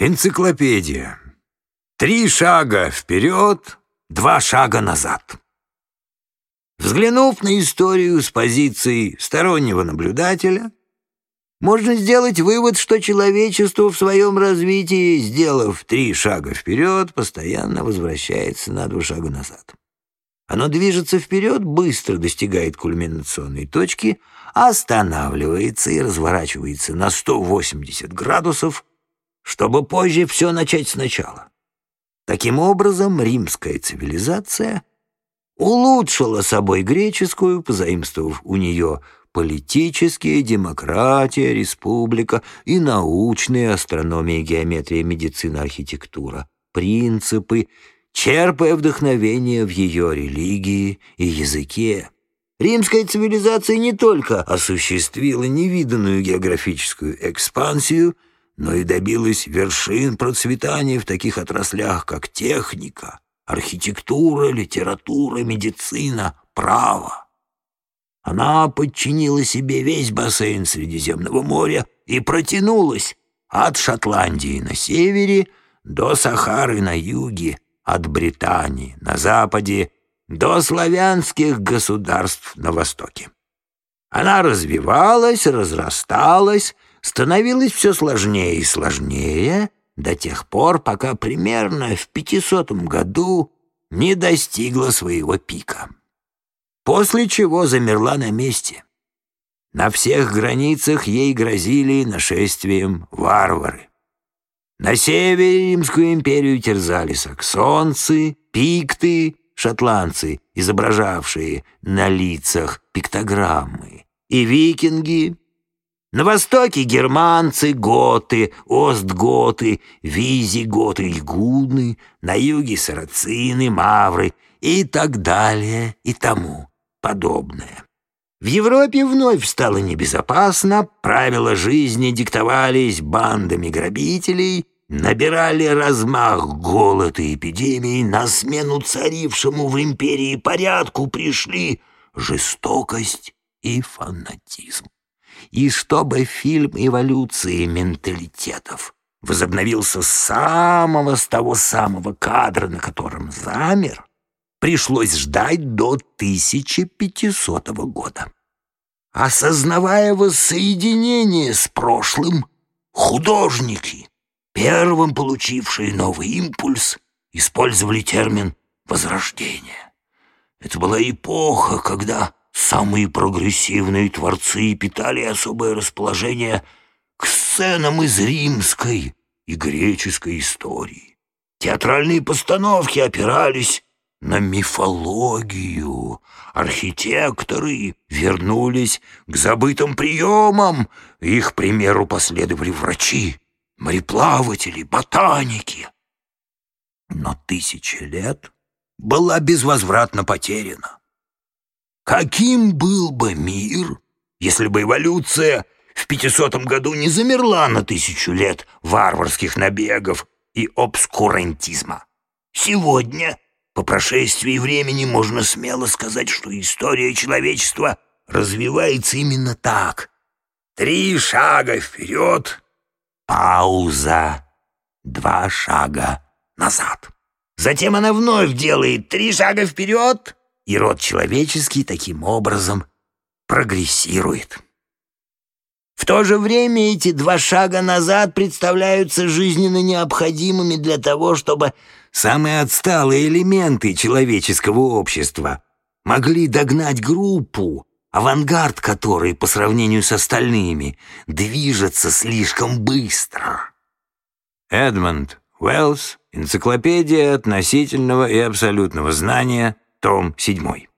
Энциклопедия. Три шага вперед, два шага назад. Взглянув на историю с позиции стороннего наблюдателя, можно сделать вывод, что человечество в своем развитии, сделав три шага вперед, постоянно возвращается на два шага назад. Оно движется вперед, быстро достигает кульминационной точки, останавливается и разворачивается на 180 градусов, чтобы позже все начать сначала. Таким образом, римская цивилизация улучшила собой греческую, позаимствовав у нее политические, демократия, республика и научные астрономия, геометрия, медицина, архитектура, принципы, черпая вдохновение в ее религии и языке. Римская цивилизация не только осуществила невиданную географическую экспансию – но и добилась вершин процветания в таких отраслях, как техника, архитектура, литература, медицина, право. Она подчинила себе весь бассейн Средиземного моря и протянулась от Шотландии на севере до Сахары на юге, от Британии на западе до славянских государств на востоке. Она развивалась, разрасталась, становилось все сложнее и сложнее до тех пор, пока примерно в 500 году не достигла своего пика. После чего замерла на месте. На всех границах ей грозили нашествием варвары. На севере Римскую империю терзали саксонцы, пикты, шотландцы, изображавшие на лицах пиктограммы, и викинги, на востоке германцы, готы, остготы, визиготы и гуны, на юге сарацины, мавры и так далее и тому подобное. В Европе вновь стало небезопасно, правила жизни диктовались бандами грабителей, набирали размах голод и эпидемии, на смену царившему в империи порядку пришли жестокость и фанатизм и чтобы фильм эволюции менталитетов возобновился с самого, с того самого кадра, на котором замер, пришлось ждать до 1500 года. Осознавая воссоединение с прошлым, художники, первым получившие новый импульс, использовали термин «возрождение». Это была эпоха, когда Самые прогрессивные творцы питали особое расположение к сценам из римской и греческой истории. Театральные постановки опирались на мифологию. Архитекторы вернулись к забытым приемам. Их примеру последовали врачи, мореплаватели, ботаники. Но тысяча лет была безвозвратно потеряна. Каким был бы мир, если бы эволюция в 500 году не замерла на тысячу лет варварских набегов и обскурантизма? Сегодня, по прошествии времени, можно смело сказать, что история человечества развивается именно так. Три шага вперед, пауза, два шага назад. Затем она вновь делает три шага вперед, и род человеческий таким образом прогрессирует. В то же время эти два шага назад представляются жизненно необходимыми для того, чтобы самые отсталые элементы человеческого общества могли догнать группу, авангард которой по сравнению с остальными движется слишком быстро. Эдмонд Уэллс «Энциклопедия относительного и абсолютного знания», том 7.